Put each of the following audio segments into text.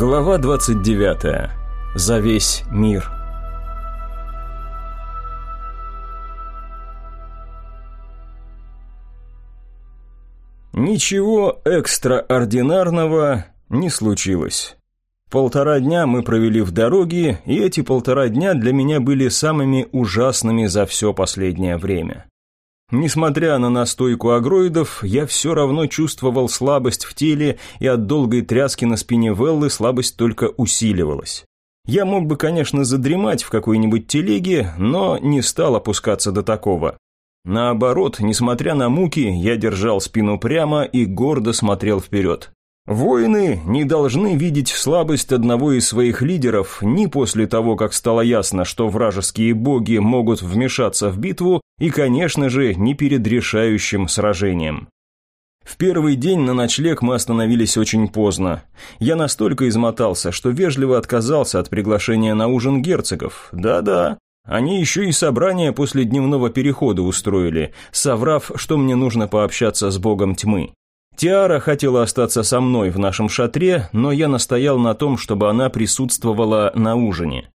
Глава 29. За весь мир. Ничего экстраординарного не случилось. Полтора дня мы провели в дороге, и эти полтора дня для меня были самыми ужасными за все последнее время. Несмотря на настойку агроидов, я все равно чувствовал слабость в теле, и от долгой тряски на спине Веллы слабость только усиливалась. Я мог бы, конечно, задремать в какой-нибудь телеге, но не стал опускаться до такого. Наоборот, несмотря на муки, я держал спину прямо и гордо смотрел вперед. Воины не должны видеть слабость одного из своих лидеров ни после того, как стало ясно, что вражеские боги могут вмешаться в битву, и, конечно же, не перед решающим сражением. В первый день на ночлег мы остановились очень поздно. Я настолько измотался, что вежливо отказался от приглашения на ужин герцогов. Да-да, они еще и собрание после дневного перехода устроили, соврав, что мне нужно пообщаться с богом тьмы. Тиара хотела остаться со мной в нашем шатре, но я настоял на том, чтобы она присутствовала на ужине.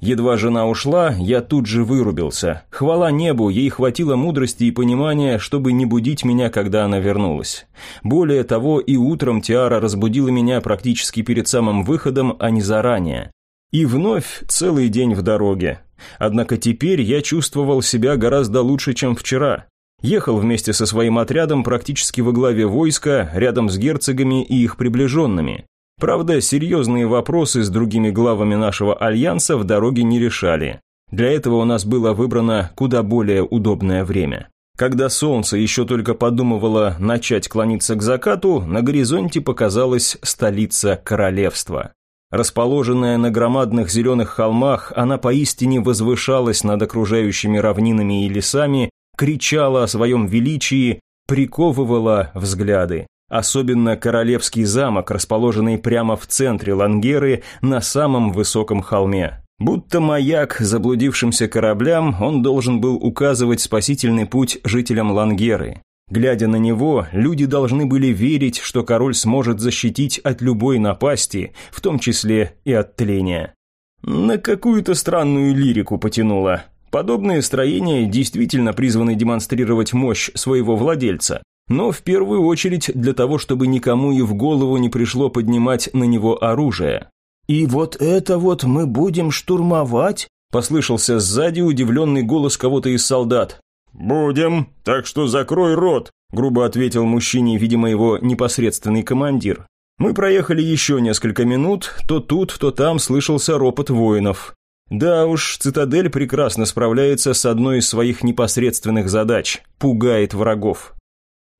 Едва жена ушла, я тут же вырубился. Хвала небу, ей хватило мудрости и понимания, чтобы не будить меня, когда она вернулась. Более того, и утром Тиара разбудила меня практически перед самым выходом, а не заранее. И вновь целый день в дороге. Однако теперь я чувствовал себя гораздо лучше, чем вчера. Ехал вместе со своим отрядом практически во главе войска, рядом с герцогами и их приближенными. Правда, серьезные вопросы с другими главами нашего альянса в дороге не решали. Для этого у нас было выбрано куда более удобное время. Когда солнце еще только подумывало начать клониться к закату, на горизонте показалась столица королевства. Расположенная на громадных зеленых холмах, она поистине возвышалась над окружающими равнинами и лесами, кричала о своем величии, приковывала взгляды. Особенно королевский замок, расположенный прямо в центре Лангеры, на самом высоком холме. Будто маяк заблудившимся кораблям, он должен был указывать спасительный путь жителям Лангеры. Глядя на него, люди должны были верить, что король сможет защитить от любой напасти, в том числе и от тления. На какую-то странную лирику потянуло. Подобные строения действительно призваны демонстрировать мощь своего владельца, но в первую очередь для того, чтобы никому и в голову не пришло поднимать на него оружие. «И вот это вот мы будем штурмовать?» – послышался сзади удивленный голос кого-то из солдат. «Будем, так что закрой рот», – грубо ответил мужчине, видимо, его непосредственный командир. Мы проехали еще несколько минут, то тут, то там слышался ропот воинов. Да уж, цитадель прекрасно справляется с одной из своих непосредственных задач – пугает врагов.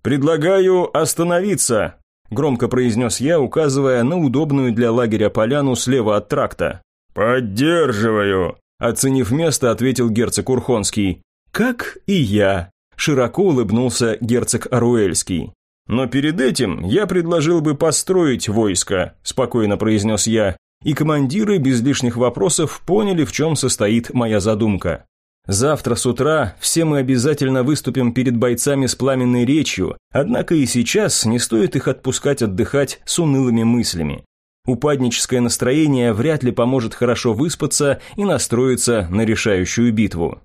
«Предлагаю остановиться», – громко произнес я, указывая на удобную для лагеря поляну слева от тракта. «Поддерживаю», – оценив место, ответил герцог Урхонский. «Как и я», – широко улыбнулся герцог Аруэльский. «Но перед этим я предложил бы построить войско», – спокойно произнес я, и командиры без лишних вопросов поняли, в чем состоит моя задумка. Завтра с утра все мы обязательно выступим перед бойцами с пламенной речью, однако и сейчас не стоит их отпускать отдыхать с унылыми мыслями. Упадническое настроение вряд ли поможет хорошо выспаться и настроиться на решающую битву.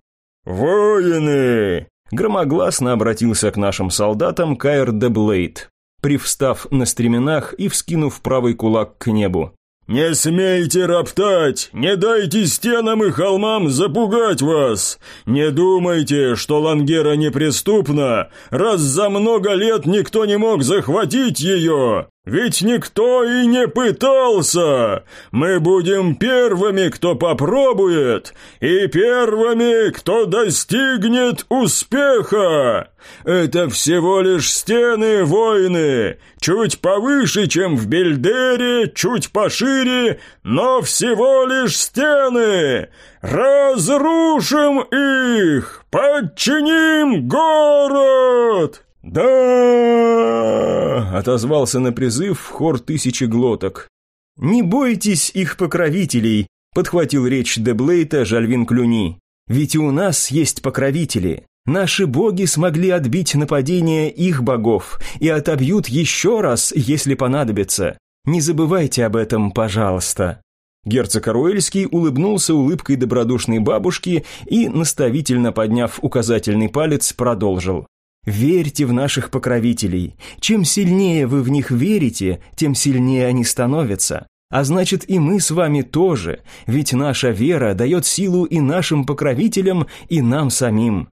«Воины!» Громогласно обратился к нашим солдатам Кайр де Блейд, привстав на стременах и вскинув правый кулак к небу. «Не смейте роптать! Не дайте стенам и холмам запугать вас! Не думайте, что Лангера неприступна, раз за много лет никто не мог захватить ее! Ведь никто и не пытался! Мы будем первыми, кто попробует, и первыми, кто достигнет успеха! Это всего лишь стены, воины, чуть повыше, чем в Бельдере, чуть пошире, но всего лишь стены! Разрушим их! Подчиним город!» «Да!» – отозвался на призыв хор тысячи глоток. «Не бойтесь их покровителей», – подхватил речь Деблейта Жальвин Клюни. «Ведь и у нас есть покровители. Наши боги смогли отбить нападение их богов и отобьют еще раз, если понадобится. Не забывайте об этом, пожалуйста». Герцог Аруэльский улыбнулся улыбкой добродушной бабушки и, наставительно подняв указательный палец, продолжил. «Верьте в наших покровителей. Чем сильнее вы в них верите, тем сильнее они становятся. А значит, и мы с вами тоже, ведь наша вера дает силу и нашим покровителям, и нам самим».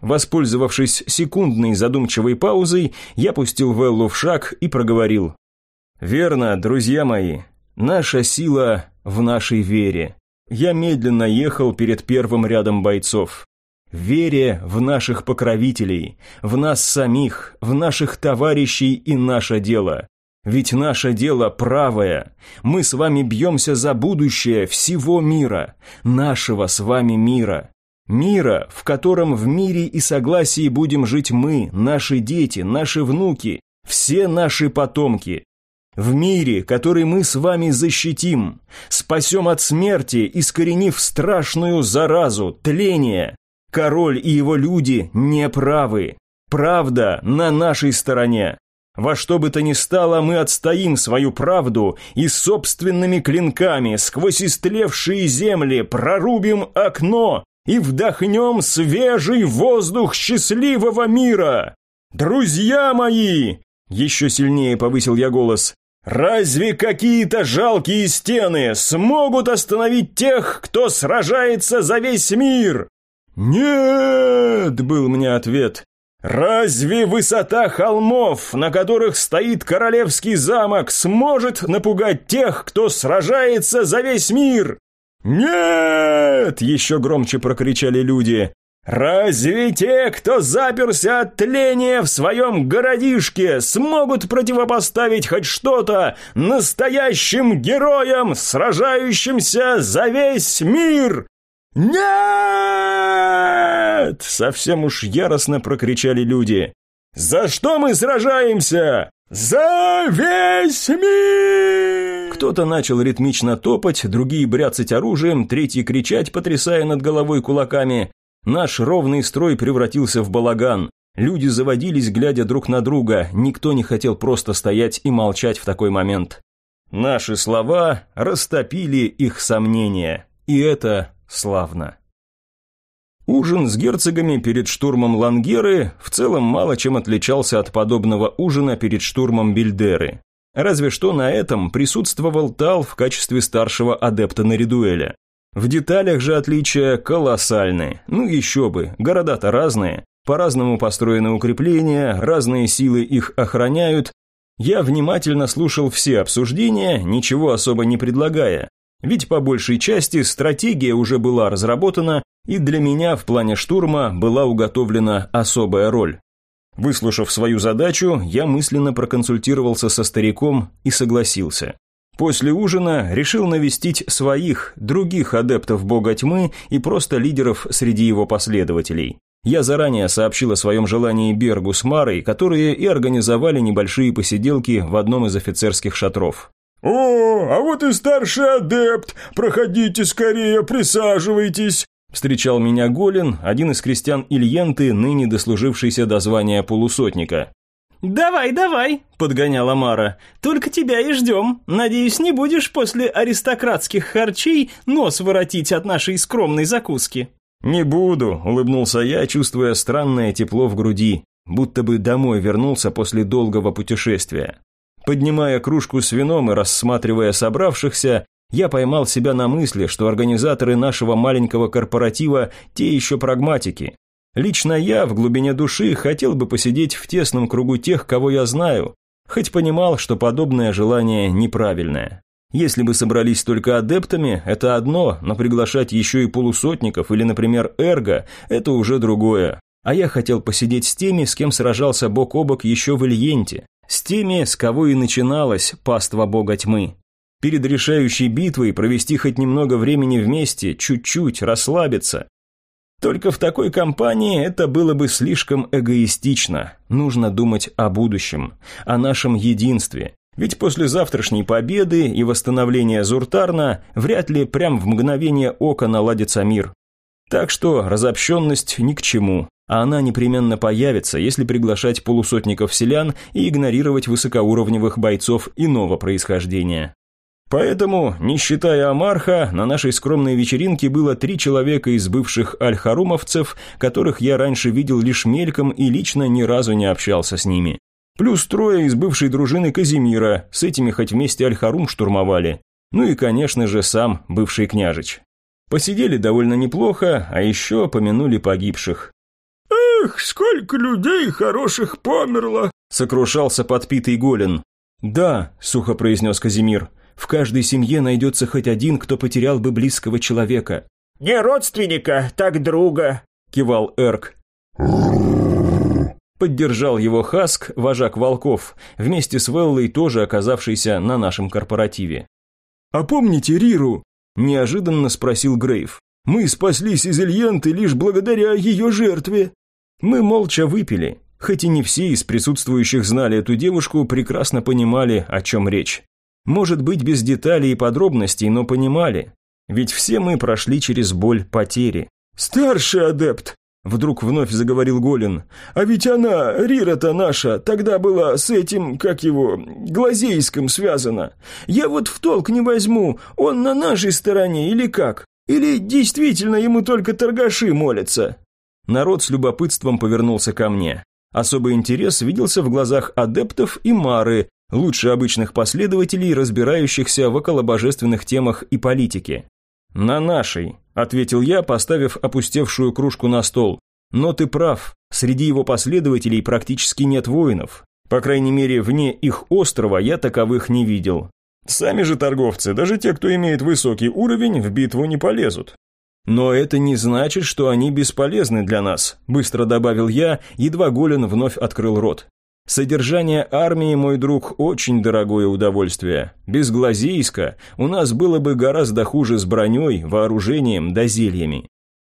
Воспользовавшись секундной задумчивой паузой, я пустил Веллу в шаг и проговорил. «Верно, друзья мои, наша сила в нашей вере. Я медленно ехал перед первым рядом бойцов. Вере в наших покровителей, в нас самих, в наших товарищей и наше дело. Ведь наше дело правое. Мы с вами бьемся за будущее всего мира, нашего с вами мира. Мира, в котором в мире и согласии будем жить мы, наши дети, наши внуки, все наши потомки. В мире, который мы с вами защитим, спасем от смерти, искоренив страшную заразу, тление. Король и его люди не правы. Правда на нашей стороне. Во что бы то ни стало, мы отстоим свою правду и собственными клинками сквозь истлевшие земли прорубим окно и вдохнем свежий воздух счастливого мира. Друзья мои, еще сильнее повысил я голос. Разве какие-то жалкие стены смогут остановить тех, кто сражается за весь мир? Нет, был мне ответ. Разве высота холмов, на которых стоит королевский замок, сможет напугать тех, кто сражается за весь мир? Нет, еще громче прокричали люди. Разве те, кто заперся от тления в своем городишке, смогут противопоставить хоть что-то настоящим героям, сражающимся за весь мир? «Нет!» — совсем уж яростно прокричали люди. «За что мы сражаемся? За весь мир!» Кто-то начал ритмично топать, другие бряцать оружием, третьи кричать, потрясая над головой кулаками. Наш ровный строй превратился в балаган. Люди заводились, глядя друг на друга, никто не хотел просто стоять и молчать в такой момент. Наши слова растопили их сомнения, и это славно. Ужин с герцогами перед штурмом Лангеры в целом мало чем отличался от подобного ужина перед штурмом Бильдеры. Разве что на этом присутствовал Тал в качестве старшего адепта на Редуэля. В деталях же отличия колоссальные. Ну еще бы, города-то разные. По-разному построены укрепления, разные силы их охраняют. Я внимательно слушал все обсуждения, ничего особо не предлагая. Ведь по большей части стратегия уже была разработана, и для меня в плане штурма была уготовлена особая роль. Выслушав свою задачу, я мысленно проконсультировался со стариком и согласился. После ужина решил навестить своих, других адептов бога тьмы и просто лидеров среди его последователей. Я заранее сообщил о своем желании Бергу с Марой, которые и организовали небольшие посиделки в одном из офицерских шатров. «О, а вот и старший адепт! Проходите скорее, присаживайтесь!» Встречал меня Голин, один из крестьян Ильенты, ныне дослужившийся до звания полусотника. «Давай, давай», — подгоняла Мара. «Только тебя и ждем. Надеюсь, не будешь после аристократских харчей нос воротить от нашей скромной закуски». «Не буду», — улыбнулся я, чувствуя странное тепло в груди, будто бы домой вернулся после долгого путешествия. Поднимая кружку с вином и рассматривая собравшихся, я поймал себя на мысли, что организаторы нашего маленького корпоратива – те еще прагматики. Лично я в глубине души хотел бы посидеть в тесном кругу тех, кого я знаю, хоть понимал, что подобное желание неправильное. Если бы собрались только адептами, это одно, но приглашать еще и полусотников или, например, эрго – это уже другое. А я хотел посидеть с теми, с кем сражался бок о бок еще в Ильенте, с теми, с кого и начиналась паства бога тьмы. Перед решающей битвой провести хоть немного времени вместе, чуть-чуть, расслабиться, только в такой компании это было бы слишком эгоистично. Нужно думать о будущем, о нашем единстве. Ведь после завтрашней победы и восстановления Зуртарна вряд ли прям в мгновение ока наладится мир. Так что разобщенность ни к чему, а она непременно появится, если приглашать полусотников селян и игнорировать высокоуровневых бойцов иного происхождения. Поэтому, не считая Амарха, на нашей скромной вечеринке было три человека из бывших альхарумовцев, которых я раньше видел лишь мельком и лично ни разу не общался с ними. Плюс трое из бывшей дружины Казимира, с этими хоть вместе Альхарум штурмовали. Ну и, конечно же, сам бывший княжич. Посидели довольно неплохо, а еще помянули погибших. «Эх, сколько людей хороших померло!» — сокрушался подпитый голен. «Да», — сухо произнес Казимир, — «в каждой семье найдется хоть один, кто потерял бы близкого человека». «Не родственника, так друга», — кивал Эрк. Поддержал его Хаск, вожак волков, вместе с Веллой, тоже оказавшийся на нашем корпоративе. «А помните Риру?» – неожиданно спросил Грейв. «Мы спаслись из Ильенты лишь благодаря ее жертве». Мы молча выпили, хоть и не все из присутствующих знали эту девушку, прекрасно понимали, о чем речь. Может быть, без деталей и подробностей, но понимали. Ведь все мы прошли через боль потери. «Старший адепт!» Вдруг вновь заговорил Голин. «А ведь она, Рира-то наша, тогда была с этим, как его, Глазейском связана. Я вот в толк не возьму, он на нашей стороне или как? Или действительно ему только торгаши молятся?» Народ с любопытством повернулся ко мне. Особый интерес виделся в глазах адептов и Мары, лучше обычных последователей, разбирающихся в околобожественных темах и политике. «На нашей», – ответил я, поставив опустевшую кружку на стол. «Но ты прав, среди его последователей практически нет воинов. По крайней мере, вне их острова я таковых не видел. Сами же торговцы, даже те, кто имеет высокий уровень, в битву не полезут. «Но это не значит, что они бесполезны для нас», – быстро добавил я, едва Голен вновь открыл рот. Содержание армии, мой друг, очень дорогое удовольствие. Без Глазейска у нас было бы гораздо хуже с броней, вооружением да.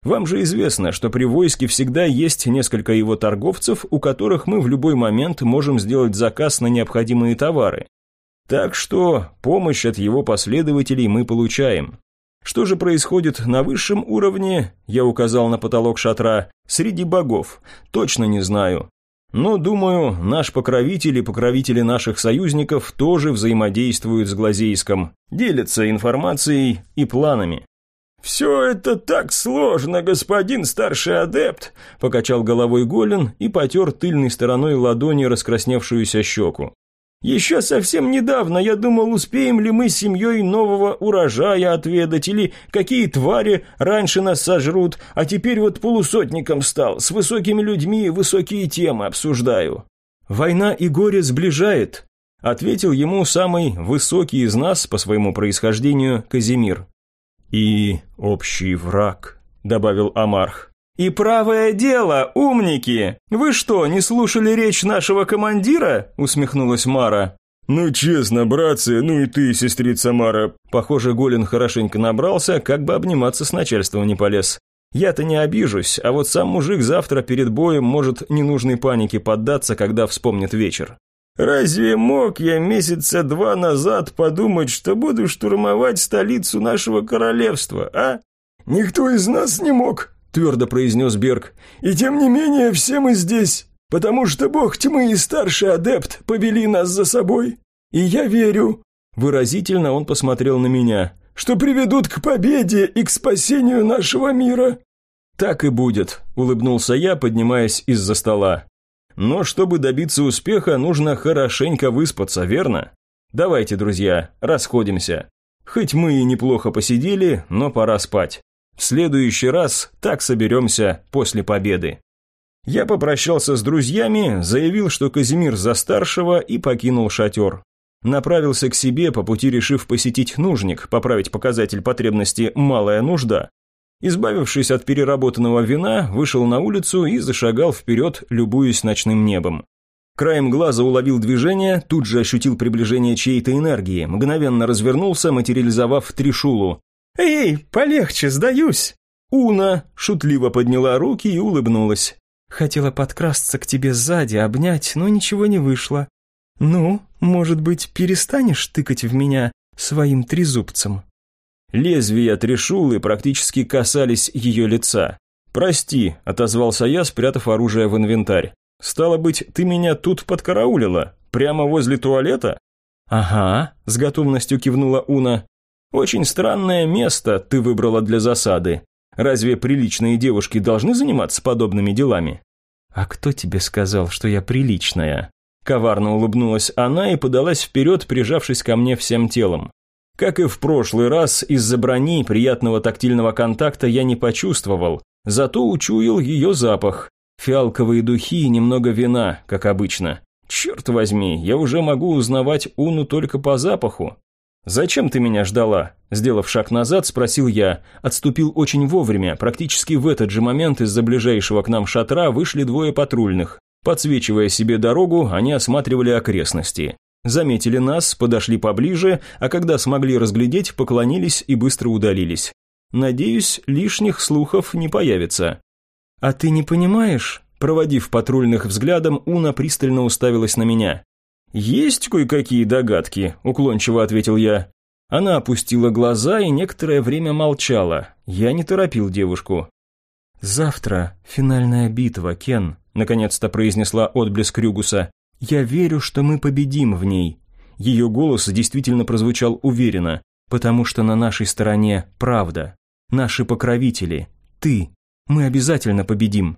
Вам же известно, что при войске всегда есть несколько его торговцев, у которых мы в любой момент можем сделать заказ на необходимые товары. Так что помощь от его последователей мы получаем. Что же происходит на высшем уровне, я указал на потолок шатра, среди богов, точно не знаю. Но, думаю, наш покровитель и покровители наших союзников тоже взаимодействуют с Глазейском, делятся информацией и планами. «Все это так сложно, господин старший адепт», – покачал головой Голин и потер тыльной стороной ладони раскрасневшуюся щеку. Еще совсем недавно я думал, успеем ли мы с семьей нового урожая отведать, или какие твари раньше нас сожрут, а теперь вот полусотником стал, с высокими людьми высокие темы обсуждаю. Война и горе сближает, ответил ему самый высокий из нас по своему происхождению Казимир. И общий враг, добавил Амарх. «И правое дело, умники! Вы что, не слушали речь нашего командира?» – усмехнулась Мара. «Ну честно, братцы, ну и ты, сестрица Мара». Похоже, Голин хорошенько набрался, как бы обниматься с начальством не полез. Я-то не обижусь, а вот сам мужик завтра перед боем может ненужной панике поддаться, когда вспомнит вечер. «Разве мог я месяца два назад подумать, что буду штурмовать столицу нашего королевства, а? Никто из нас не мог твердо произнес Берг. «И тем не менее все мы здесь, потому что бог тьмы и старший адепт повели нас за собой. И я верю...» Выразительно он посмотрел на меня. «Что приведут к победе и к спасению нашего мира». «Так и будет», — улыбнулся я, поднимаясь из-за стола. «Но чтобы добиться успеха, нужно хорошенько выспаться, верно? Давайте, друзья, расходимся. Хоть мы и неплохо посидели, но пора спать. В следующий раз так соберемся после победы. Я попрощался с друзьями, заявил, что Казимир за старшего и покинул шатер. Направился к себе, по пути решив посетить нужник, поправить показатель потребности «малая нужда». Избавившись от переработанного вина, вышел на улицу и зашагал вперед, любуясь ночным небом. Краем глаза уловил движение, тут же ощутил приближение чьей-то энергии, мгновенно развернулся, материализовав Тришулу. «Эй, полегче, сдаюсь!» Уна шутливо подняла руки и улыбнулась. «Хотела подкрасться к тебе сзади, обнять, но ничего не вышло. Ну, может быть, перестанешь тыкать в меня своим трезубцем?» Лезвия трешулы практически касались ее лица. «Прости», – отозвался я, спрятав оружие в инвентарь. «Стало быть, ты меня тут подкараулила? Прямо возле туалета?» «Ага», – с готовностью кивнула Уна. «Очень странное место ты выбрала для засады. Разве приличные девушки должны заниматься подобными делами?» «А кто тебе сказал, что я приличная?» Коварно улыбнулась она и подалась вперед, прижавшись ко мне всем телом. Как и в прошлый раз, из-за брони приятного тактильного контакта я не почувствовал, зато учуял ее запах. Фиалковые духи и немного вина, как обычно. Черт возьми, я уже могу узнавать Уну только по запаху. «Зачем ты меня ждала?» Сделав шаг назад, спросил я. Отступил очень вовремя, практически в этот же момент из-за ближайшего к нам шатра вышли двое патрульных. Подсвечивая себе дорогу, они осматривали окрестности. Заметили нас, подошли поближе, а когда смогли разглядеть, поклонились и быстро удалились. Надеюсь, лишних слухов не появится. «А ты не понимаешь?» Проводив патрульных взглядом, Уна пристально уставилась на меня. «Есть кое-какие догадки», – уклончиво ответил я. Она опустила глаза и некоторое время молчала. Я не торопил девушку. «Завтра финальная битва, Кен», – наконец-то произнесла отблеск Рюгуса. «Я верю, что мы победим в ней». Ее голос действительно прозвучал уверенно, потому что на нашей стороне правда. Наши покровители. Ты. Мы обязательно победим.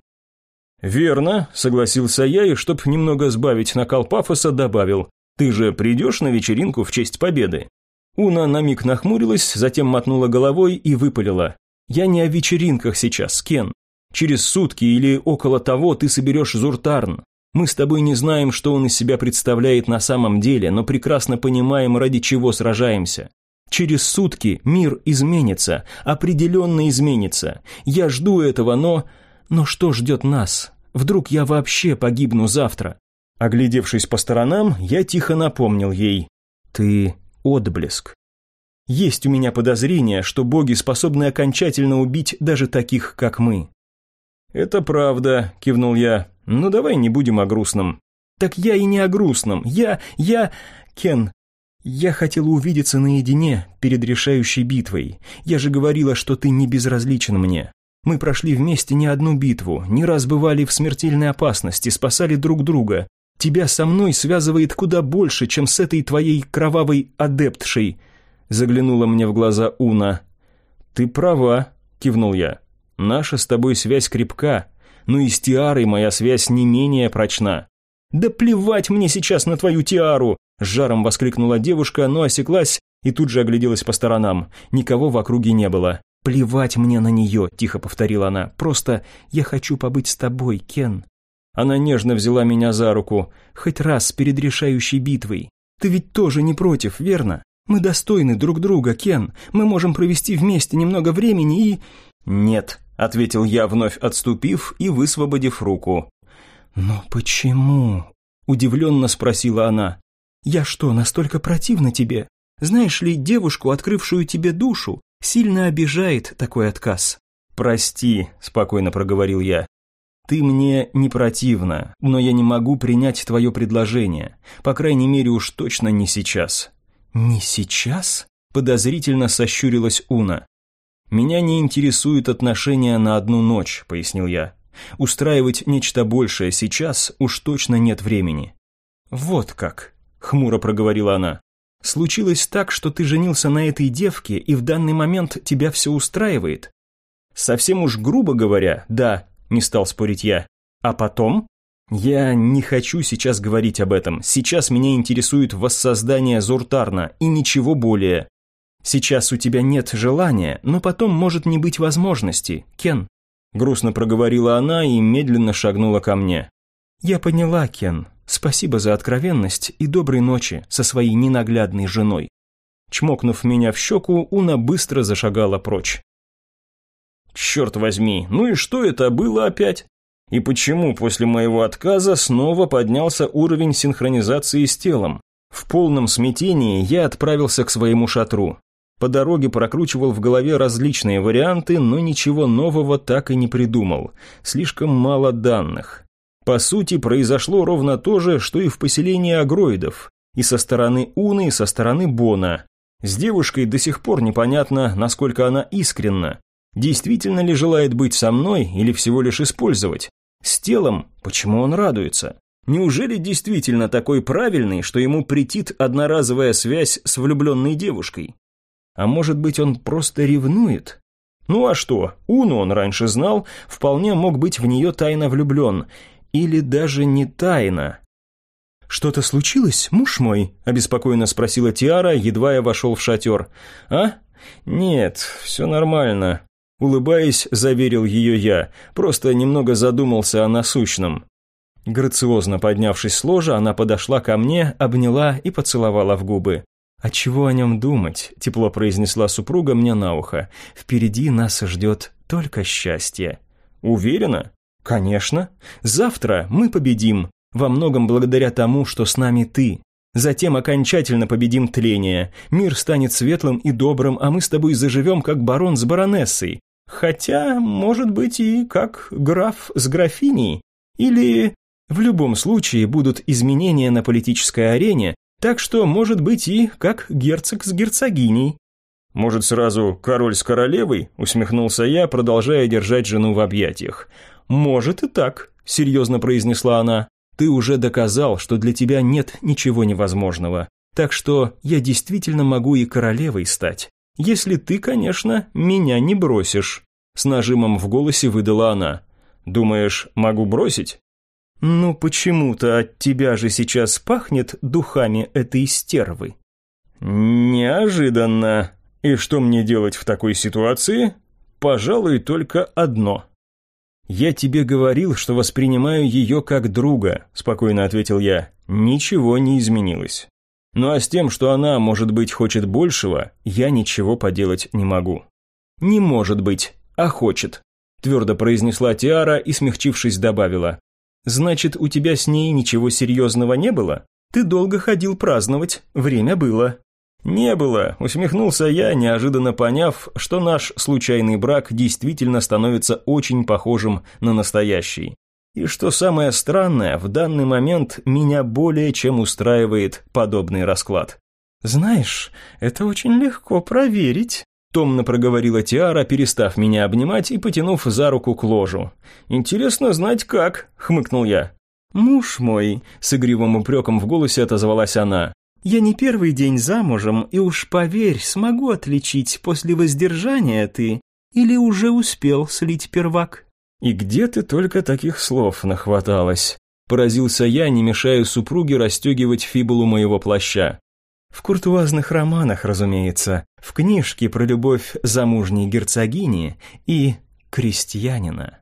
«Верно», – согласился я и, чтоб немного сбавить накал пафоса, добавил. «Ты же придешь на вечеринку в честь победы?» Уна на миг нахмурилась, затем мотнула головой и выпалила. «Я не о вечеринках сейчас, Кен. Через сутки или около того ты соберешь Зуртарн. Мы с тобой не знаем, что он из себя представляет на самом деле, но прекрасно понимаем, ради чего сражаемся. Через сутки мир изменится, определенно изменится. Я жду этого, но... Но что ждет нас? Вдруг я вообще погибну завтра? Оглядевшись по сторонам, я тихо напомнил ей. Ты отблеск. Есть у меня подозрение, что боги способны окончательно убить даже таких, как мы. «Это правда», – кивнул я. «Ну давай не будем о грустном». «Так я и не о грустном. Я... я... Кен, я хотела увидеться наедине перед решающей битвой. Я же говорила, что ты не безразличен мне. Мы прошли вместе не одну битву, не раз бывали в смертельной опасности, спасали друг друга. Тебя со мной связывает куда больше, чем с этой твоей кровавой адептшей», заглянула мне в глаза Уна. «Ты права», кивнул я. «Наша с тобой связь крепка, но и с Тиарой моя связь не менее прочна». «Да плевать мне сейчас на твою Тиару!» Жаром воскликнула девушка, но осеклась и тут же огляделась по сторонам. Никого в округе не было. «Плевать мне на нее», – тихо повторила она. «Просто я хочу побыть с тобой, Кен». Она нежно взяла меня за руку. «Хоть раз перед решающей битвой. Ты ведь тоже не против, верно? Мы достойны друг друга, Кен. Мы можем провести вместе немного времени и...» «Нет», – ответил я, вновь отступив и высвободив руку. «Но почему?» – удивленно спросила она. «Я что, настолько противна тебе? Знаешь ли, девушку, открывшую тебе душу, Сильно обижает такой отказ. «Прости», – спокойно проговорил я. «Ты мне не противна, но я не могу принять твое предложение. По крайней мере, уж точно не сейчас». «Не сейчас?» – подозрительно сощурилась Уна. «Меня не интересуют отношения на одну ночь», – пояснил я. «Устраивать нечто большее сейчас уж точно нет времени». «Вот как», – хмуро проговорила она. Случилось так, что ты женился на этой девке, и в данный момент тебя все устраивает? Совсем уж грубо говоря, да, не стал спорить я. А потом? Я не хочу сейчас говорить об этом. Сейчас меня интересует воссоздание Зуртарна и ничего более. Сейчас у тебя нет желания, но потом может не быть возможности, Кен. Грустно проговорила она и медленно шагнула ко мне. Я поняла, Кен. Спасибо за откровенность и доброй ночи со своей ненаглядной женой. Чмокнув меня в щеку, Уна быстро зашагала прочь. Черт возьми, ну и что это было опять? И почему после моего отказа снова поднялся уровень синхронизации с телом? В полном смятении я отправился к своему шатру. По дороге прокручивал в голове различные варианты, но ничего нового так и не придумал. Слишком мало данных. По сути, произошло ровно то же, что и в поселении агроидов, и со стороны Уны, и со стороны Бона. С девушкой до сих пор непонятно, насколько она искренна. Действительно ли желает быть со мной или всего лишь использовать? С телом, почему он радуется? Неужели действительно такой правильный, что ему претит одноразовая связь с влюбленной девушкой? А может быть, он просто ревнует? Ну а что, Уну он раньше знал, вполне мог быть в нее тайно влюблен. Или даже не тайно. «Что-то случилось, муж мой?» – обеспокоенно спросила Тиара, едва я вошел в шатер. «А? Нет, все нормально». Улыбаясь, заверил ее я, просто немного задумался о насущном. Грациозно поднявшись с ложа, она подошла ко мне, обняла и поцеловала в губы. «А чего о нем думать?» – тепло произнесла супруга мне на ухо. «Впереди нас ждет только счастье». «Уверена?» «Конечно. Завтра мы победим. Во многом благодаря тому, что с нами ты. Затем окончательно победим тление. Мир станет светлым и добрым, а мы с тобой заживем, как барон с баронессой. Хотя, может быть, и как граф с графиней. Или... В любом случае будут изменения на политической арене, так что, может быть, и как герцог с герцогиней. «Может, сразу король с королевой?» – усмехнулся я, продолжая держать жену в объятиях. «Может и так», – серьезно произнесла она. «Ты уже доказал, что для тебя нет ничего невозможного. Так что я действительно могу и королевой стать. Если ты, конечно, меня не бросишь». С нажимом в голосе выдала она. «Думаешь, могу бросить?» «Ну почему-то от тебя же сейчас пахнет духами этой стервы». «Неожиданно. И что мне делать в такой ситуации? Пожалуй, только одно». «Я тебе говорил, что воспринимаю ее как друга», – спокойно ответил я. «Ничего не изменилось. Ну а с тем, что она, может быть, хочет большего, я ничего поделать не могу». «Не может быть, а хочет», – твердо произнесла Тиара и, смягчившись, добавила. Значит, у тебя с ней ничего серьезного не было? Ты долго ходил праздновать, время было». «Не было», – усмехнулся я, неожиданно поняв, что наш случайный брак действительно становится очень похожим на настоящий. И что самое странное, в данный момент меня более чем устраивает подобный расклад. «Знаешь, это очень легко проверить», Томно проговорила Тиара, перестав меня обнимать и потянув за руку к ложу. «Интересно знать, как», — хмыкнул я. «Муж мой», — с игривым упреком в голосе отозвалась она. «Я не первый день замужем, и уж поверь, смогу отличить, после воздержания ты или уже успел слить первак». «И где ты только таких слов нахваталась?» Поразился я, не мешая супруге расстегивать фибулу моего плаща. В куртуазных романах, разумеется, в книжке про любовь замужней герцогини и крестьянина.